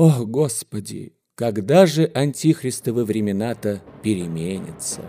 Ох, Господи, когда же антихристовы времена-то переменятся?